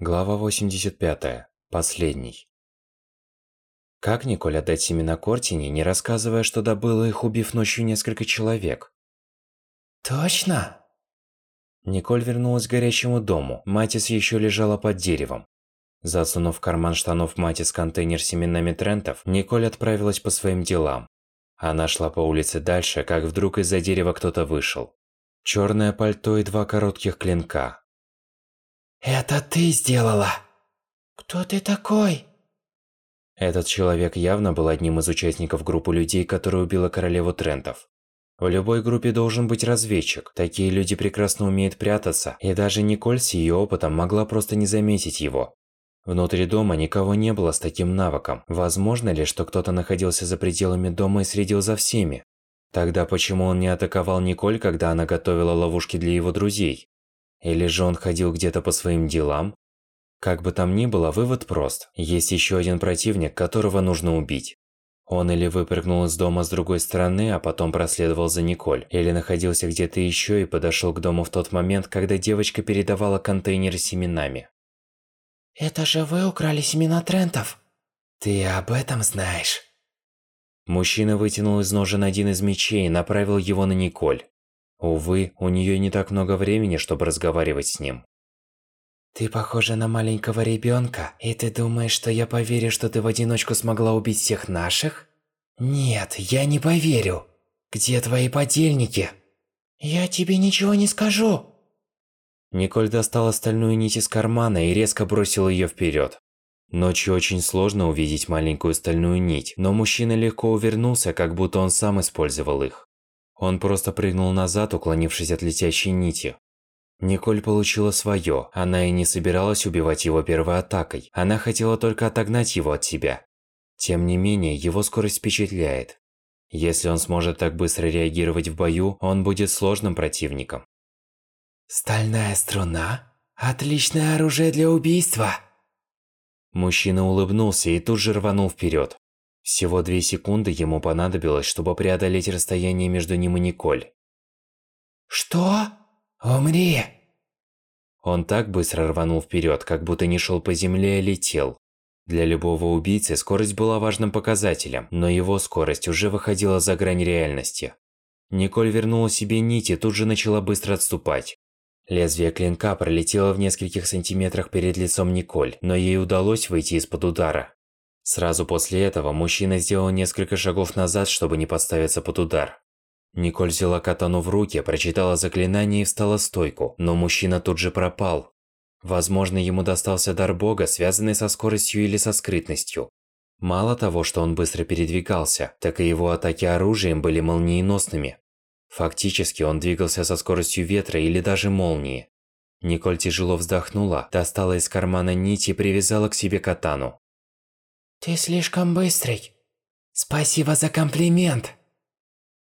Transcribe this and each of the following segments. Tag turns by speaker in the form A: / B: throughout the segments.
A: Глава 85. Последний. Как Николь отдать семена Кортини, не рассказывая, что добыла их, убив ночью несколько человек?
B: Точно?
A: Николь вернулась к горящему дому. Матис еще лежала под деревом. Засунув в карман штанов Матис контейнер с семенами Трентов, Николь отправилась по своим делам. Она шла по улице дальше, как вдруг из-за дерева кто-то вышел. Черное пальто и два коротких клинка.
B: Это ты сделала? Кто ты такой?
A: Этот человек явно был одним из участников группы людей, которая убила королеву Трентов. В любой группе должен быть разведчик. Такие люди прекрасно умеют прятаться, и даже Николь с ее опытом могла просто не заметить его. Внутри дома никого не было с таким навыком. Возможно ли, что кто-то находился за пределами дома и следил за всеми? Тогда почему он не атаковал Николь, когда она готовила ловушки для его друзей? Или же он ходил где-то по своим делам? Как бы там ни было, вывод прост. Есть еще один противник, которого нужно убить. Он или выпрыгнул из дома с другой стороны, а потом проследовал за Николь, или находился где-то еще и подошел к дому в тот момент, когда девочка передавала контейнер с семенами.
B: Это же вы украли семена Трентов? Ты об этом знаешь?
A: Мужчина вытянул из ножен один из мечей и направил его на Николь. Увы, у нее не так много времени, чтобы разговаривать с ним.
B: Ты похожа на маленького ребенка, и ты думаешь, что я поверю, что ты в одиночку смогла убить всех наших? Нет, я не поверю. Где твои подельники? Я тебе ничего не скажу.
A: Николь достала стальную нить из кармана и резко бросила ее вперед. Ночью очень сложно увидеть маленькую стальную нить, но мужчина легко увернулся, как будто он сам использовал их. Он просто прыгнул назад, уклонившись от летящей нити. Николь получила свое. Она и не собиралась убивать его первой атакой. Она хотела только отогнать его от себя. Тем не менее, его скорость впечатляет. Если он сможет так быстро реагировать в бою, он будет сложным противником.
B: Стальная струна? Отличное оружие для убийства!
A: Мужчина улыбнулся и тут же рванул вперед. Всего две секунды ему понадобилось, чтобы преодолеть расстояние между ним и Николь.
B: Что? Умри!
A: Он так быстро рванул вперед, как будто не шел по земле, а летел. Для любого убийцы скорость была важным показателем, но его скорость уже выходила за грань реальности. Николь вернула себе нить и тут же начала быстро отступать. Лезвие клинка пролетело в нескольких сантиметрах перед лицом Николь, но ей удалось выйти из-под удара. Сразу после этого мужчина сделал несколько шагов назад, чтобы не подставиться под удар. Николь взяла катану в руки, прочитала заклинание и встала в стойку, но мужчина тут же пропал. Возможно, ему достался дар бога, связанный со скоростью или со скрытностью. Мало того, что он быстро передвигался, так и его атаки оружием были молниеносными. Фактически он двигался со скоростью ветра или даже молнии. Николь тяжело вздохнула, достала из кармана нить и привязала к себе катану.
B: Ты слишком быстрый. Спасибо за комплимент.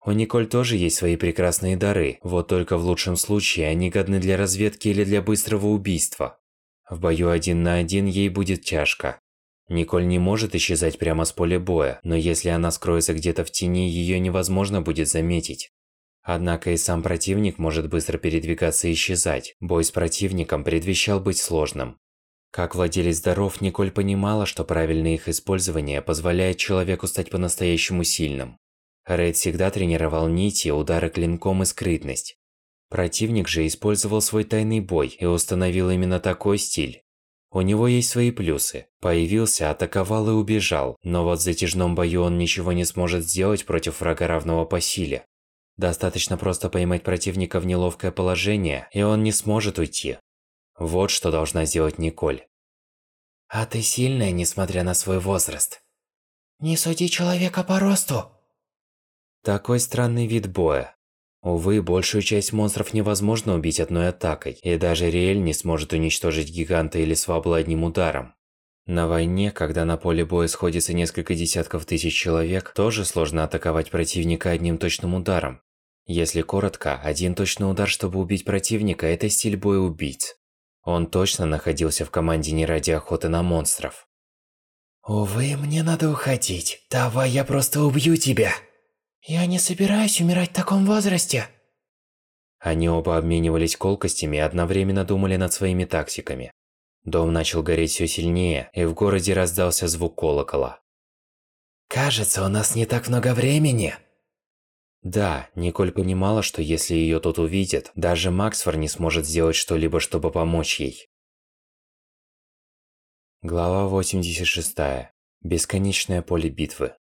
A: У Николь тоже есть свои прекрасные дары, вот только в лучшем случае они годны для разведки или для быстрого убийства. В бою один на один ей будет тяжко. Николь не может исчезать прямо с поля боя, но если она скроется где-то в тени, ее невозможно будет заметить. Однако и сам противник может быстро передвигаться и исчезать. Бой с противником предвещал быть сложным. Как владелец даров, Николь понимала, что правильное их использование позволяет человеку стать по-настоящему сильным. Рейд всегда тренировал нити, удары клинком и скрытность. Противник же использовал свой тайный бой и установил именно такой стиль. У него есть свои плюсы. Появился, атаковал и убежал, но вот в затяжном бою он ничего не сможет сделать против врага равного по силе. Достаточно просто поймать противника в неловкое положение, и он не сможет уйти. Вот что должна сделать Николь.
B: А ты сильная, несмотря на свой возраст. Не суди человека по росту.
A: Такой странный вид боя. Увы, большую часть монстров невозможно убить одной атакой, и даже Риэль не сможет уничтожить гиганта или свабла одним ударом. На войне, когда на поле боя сходится несколько десятков тысяч человек, тоже сложно атаковать противника одним точным ударом. Если коротко, один точный удар, чтобы убить противника – это стиль боя убийц. Он точно находился в команде не ради охоты на монстров.
B: Увы, мне надо уходить. Давай я просто убью тебя. Я не собираюсь умирать в таком возрасте.
A: Они оба обменивались колкостями и одновременно думали над своими тактиками. Дом начал гореть все сильнее, и в городе раздался звук колокола.
B: «Кажется, у нас не так много времени!»
A: Да, Николь понимала, что если ее тут увидят, даже Максфор не сможет сделать что-либо, чтобы помочь ей. Глава 86. Бесконечное поле битвы.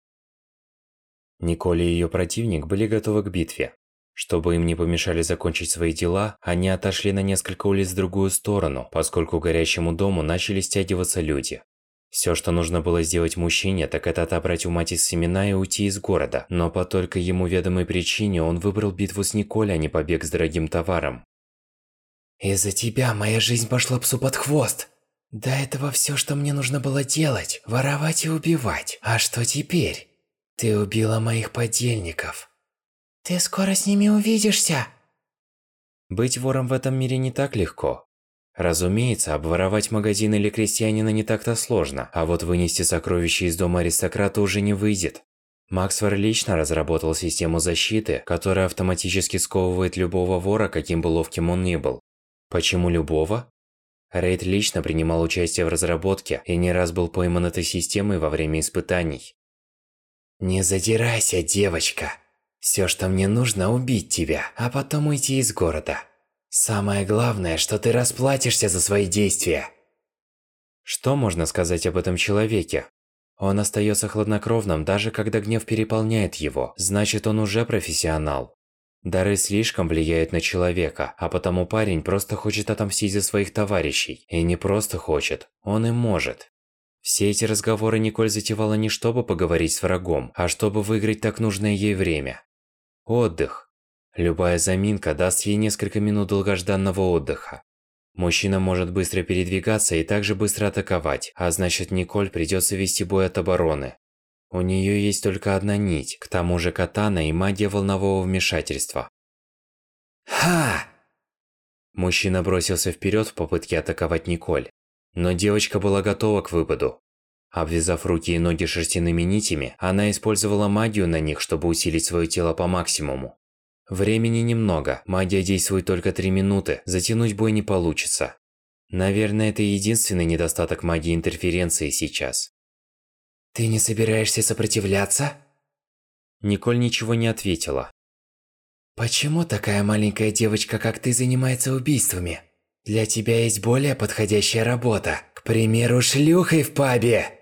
A: Николь и ее противник были готовы к битве. Чтобы им не помешали закончить свои дела, они отошли на несколько улиц в другую сторону, поскольку к горящему дому начали стягиваться люди. Все, что нужно было сделать мужчине, так это отобрать у Матис семена и уйти из города, но по только ему ведомой причине он выбрал битву с Николь, а не побег с дорогим товаром.
B: «Из-за тебя моя жизнь пошла псу под хвост!» До этого все, что мне нужно было делать, воровать и убивать. А что теперь? Ты убила моих подельников. Ты скоро с ними увидишься.
A: Быть вором в этом мире не так легко. Разумеется, обворовать магазин или крестьянина не так-то сложно, а вот вынести сокровища из дома аристократа уже не выйдет. Максвер лично разработал систему защиты, которая автоматически сковывает любого вора, каким бы ловким он ни был. Почему любого? Рейд лично принимал участие в разработке и не раз был пойман этой системой во время испытаний.
B: «Не задирайся, девочка. Все, что мне нужно, убить тебя, а потом уйти из города. Самое главное, что ты расплатишься за свои действия.
A: Что можно сказать об этом человеке? Он остается хладнокровным, даже когда гнев переполняет его, значит он уже профессионал. Дары слишком влияют на человека, а потому парень просто хочет отомстить за своих товарищей. И не просто хочет, он и может. Все эти разговоры Николь затевала не чтобы поговорить с врагом, а чтобы выиграть так нужное ей время. Отдых. Любая заминка даст ей несколько минут долгожданного отдыха. Мужчина может быстро передвигаться и также быстро атаковать, а значит Николь придется вести бой от обороны. У нее есть только одна нить, к тому же катана и магия волнового вмешательства.
B: Ха!
A: Мужчина бросился вперед в попытке атаковать Николь. Но девочка была готова к выпаду. Обвязав руки и ноги шерстяными нитями, она использовала магию на них, чтобы усилить свое тело по максимуму. Времени немного, магия действует только 3 минуты, затянуть бой не получится. Наверное, это единственный недостаток магии интерференции сейчас.
B: Ты не собираешься сопротивляться?
A: Николь ничего не ответила.
B: Почему такая маленькая девочка, как ты, занимается убийствами? Для тебя есть более подходящая работа. К примеру, шлюхой в пабе.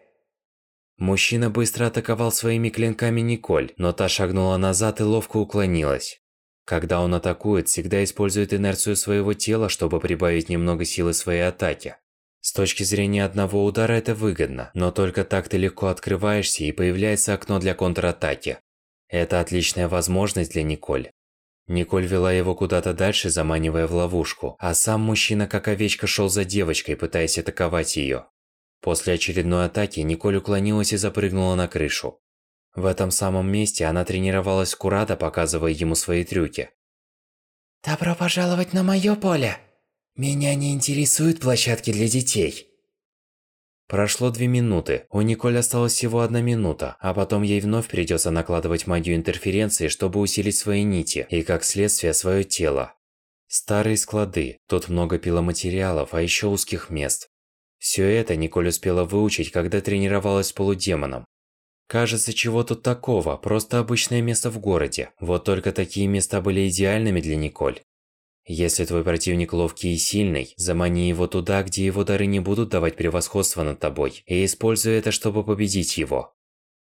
A: Мужчина быстро атаковал своими клинками Николь, но та шагнула назад и ловко уклонилась. Когда он атакует, всегда использует инерцию своего тела, чтобы прибавить немного силы своей атаке. С точки зрения одного удара это выгодно, но только так ты легко открываешься и появляется окно для контратаки. Это отличная возможность для Николь. Николь вела его куда-то дальше, заманивая в ловушку, а сам мужчина как овечка шел за девочкой, пытаясь атаковать ее. После очередной атаки Николь уклонилась и запрыгнула на крышу. В этом самом месте она тренировалась с Курада, показывая ему свои трюки.
B: «Добро пожаловать на моё поле! Меня не интересуют площадки для детей!»
A: Прошло две минуты, у Николь осталась всего одна минута, а потом ей вновь придется накладывать магию интерференции, чтобы усилить свои нити и, как следствие, свое тело. Старые склады, тут много пиломатериалов, а еще узких мест. Все это Николь успела выучить, когда тренировалась с полудемоном. Кажется, чего тут такого, просто обычное место в городе. Вот только такие места были идеальными для Николь. Если твой противник ловкий и сильный, замани его туда, где его дары не будут давать превосходство над тобой, и используй это, чтобы победить его.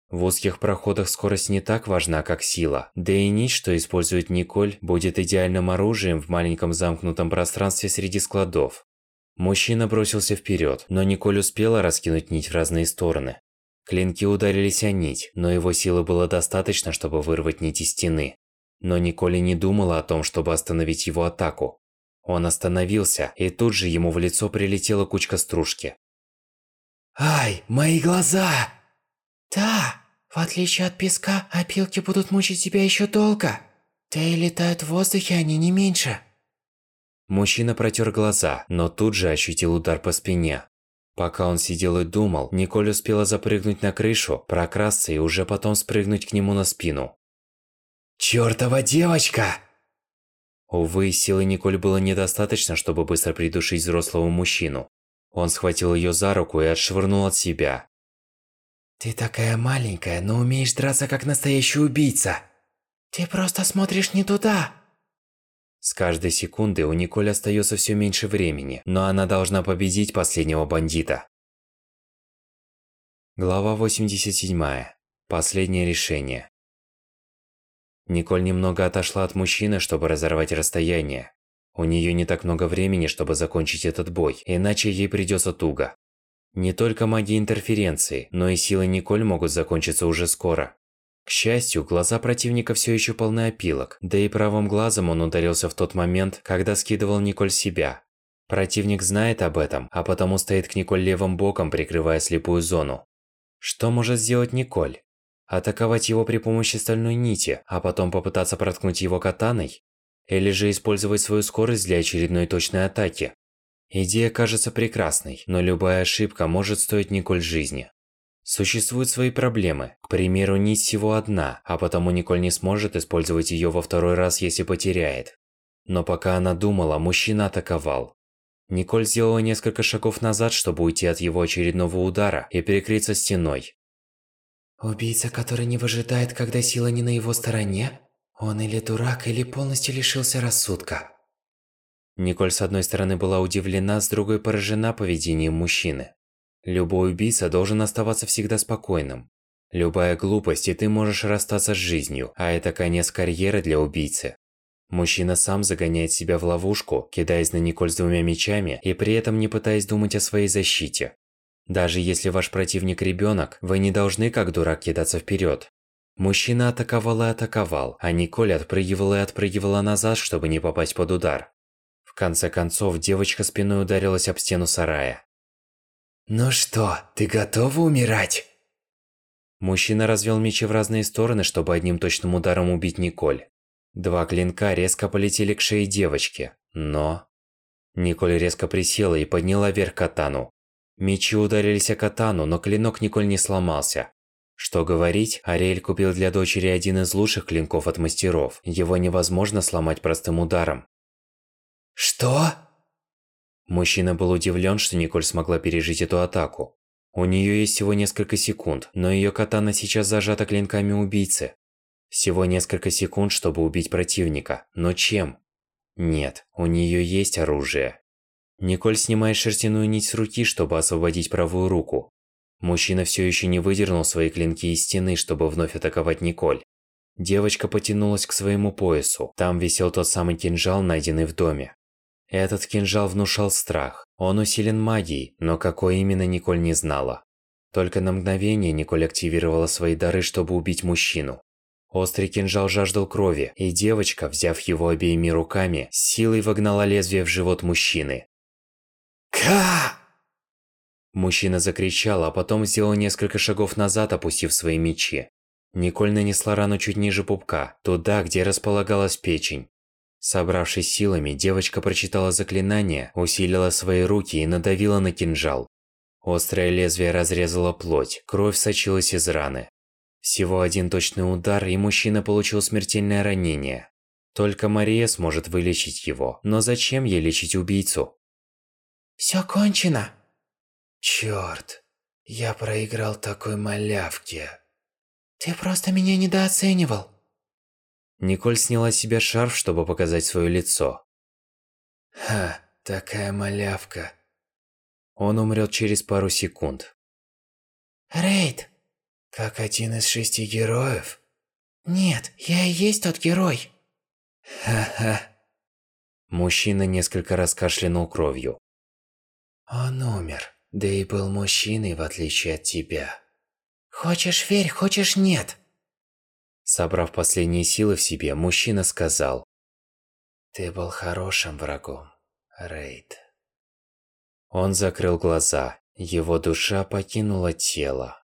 A: В узких проходах скорость не так важна, как сила, да и нить, что использует Николь, будет идеальным оружием в маленьком замкнутом пространстве среди складов. Мужчина бросился вперед, но Николь успела раскинуть нить в разные стороны. Клинки ударились о нить, но его силы было достаточно, чтобы вырвать нить из стены. Но Николи не думала о том, чтобы остановить его атаку. Он остановился, и тут же ему в лицо прилетела кучка стружки.
B: «Ай, мои глаза!» «Да, в отличие от песка, опилки будут мучить тебя еще долго. Да и летают в воздухе они не меньше».
A: Мужчина протер глаза, но тут же ощутил удар по спине. Пока он сидел и думал, Николь успела запрыгнуть на крышу, прокрасться и уже потом спрыгнуть к нему на спину.
B: «Чёртова девочка!»
A: Увы, силы Николь было недостаточно, чтобы быстро придушить взрослого мужчину. Он схватил ее за руку и отшвырнул от себя.
B: Ты такая маленькая, но умеешь драться как настоящий убийца. Ты просто смотришь не туда.
A: С каждой секунды у Николь остается все меньше времени, но она должна победить последнего бандита. Глава 87. Последнее решение. Николь немного отошла от мужчины, чтобы разорвать расстояние. У нее не так много времени, чтобы закончить этот бой, иначе ей придется туго. Не только магия интерференции, но и силы Николь могут закончиться уже скоро. К счастью, глаза противника все еще полны опилок, да и правым глазом он ударился в тот момент, когда скидывал Николь себя. Противник знает об этом, а потому стоит к Николь левым боком, прикрывая слепую зону. Что может сделать Николь? Атаковать его при помощи стальной нити, а потом попытаться проткнуть его катаной? Или же использовать свою скорость для очередной точной атаки? Идея кажется прекрасной, но любая ошибка может стоить Николь жизни. Существуют свои проблемы. К примеру, нить всего одна, а потому Николь не сможет использовать ее во второй раз, если потеряет. Но пока она думала, мужчина атаковал. Николь сделала несколько шагов назад, чтобы уйти от его очередного удара и перекрыться стеной.
B: Убийца, который не выжидает, когда сила не на его стороне? Он или дурак, или полностью лишился рассудка.
A: Николь с одной стороны была удивлена, с другой поражена поведением мужчины. Любой убийца должен оставаться всегда спокойным. Любая глупость, и ты можешь расстаться с жизнью, а это конец карьеры для убийцы. Мужчина сам загоняет себя в ловушку, кидаясь на Николь с двумя мечами и при этом не пытаясь думать о своей защите. Даже если ваш противник ребенок, вы не должны как дурак кидаться вперед. Мужчина атаковал и атаковал, а Николь отпрыгивала и отпрыгивала назад, чтобы не попасть под удар. В конце концов, девочка спиной ударилась об стену сарая.
B: Ну что, ты готова умирать?
A: Мужчина развел мечи в разные стороны, чтобы одним точным ударом убить Николь. Два клинка резко полетели к шее девочки, но... Николь резко присела и подняла вверх катану. Мечи ударились о катану, но клинок Николь не сломался. Что говорить, Ариэль купил для дочери один из лучших клинков от мастеров. Его невозможно сломать простым ударом.
B: Что?
A: Мужчина был удивлен, что Николь смогла пережить эту атаку. У нее есть всего несколько секунд, но ее катана сейчас зажата клинками убийцы. Всего несколько секунд, чтобы убить противника. Но чем? Нет, у нее есть оружие. Николь снимает шерстяную нить с руки, чтобы освободить правую руку. Мужчина все еще не выдернул свои клинки из стены, чтобы вновь атаковать Николь. Девочка потянулась к своему поясу. Там висел тот самый кинжал, найденный в доме. Этот кинжал внушал страх. Он усилен магией, но какой именно Николь не знала. Только на мгновение Николь активировала свои дары, чтобы убить мужчину. Острый кинжал жаждал крови, и девочка, взяв его обеими руками, силой вогнала лезвие в живот мужчины.
B: Ка!
A: Мужчина закричал, а потом сделал несколько шагов назад, опустив свои мечи. Николь нанесла рану чуть ниже пупка, туда, где располагалась печень. Собравшись силами, девочка прочитала заклинание, усилила свои руки и надавила на кинжал. Острое лезвие разрезало плоть, кровь сочилась из раны. Всего один точный удар, и мужчина получил смертельное ранение. Только Мария сможет вылечить его, но зачем ей лечить убийцу?
B: Всё кончено. Чёрт, я проиграл такой малявке. Ты просто меня недооценивал.
A: Николь сняла с себя шарф, чтобы показать свое лицо.
B: Ха, такая малявка.
A: Он умрет через пару секунд.
B: Рейд, как один из шести героев? Нет, я и есть тот герой. Ха-ха.
A: Мужчина несколько раз кашлянул кровью.
B: Он умер, да и был мужчиной, в отличие от тебя. Хочешь верь, хочешь нет.
A: Собрав последние силы в себе, мужчина сказал.
B: Ты был хорошим врагом, Рейд.
A: Он закрыл глаза. Его душа покинула тело.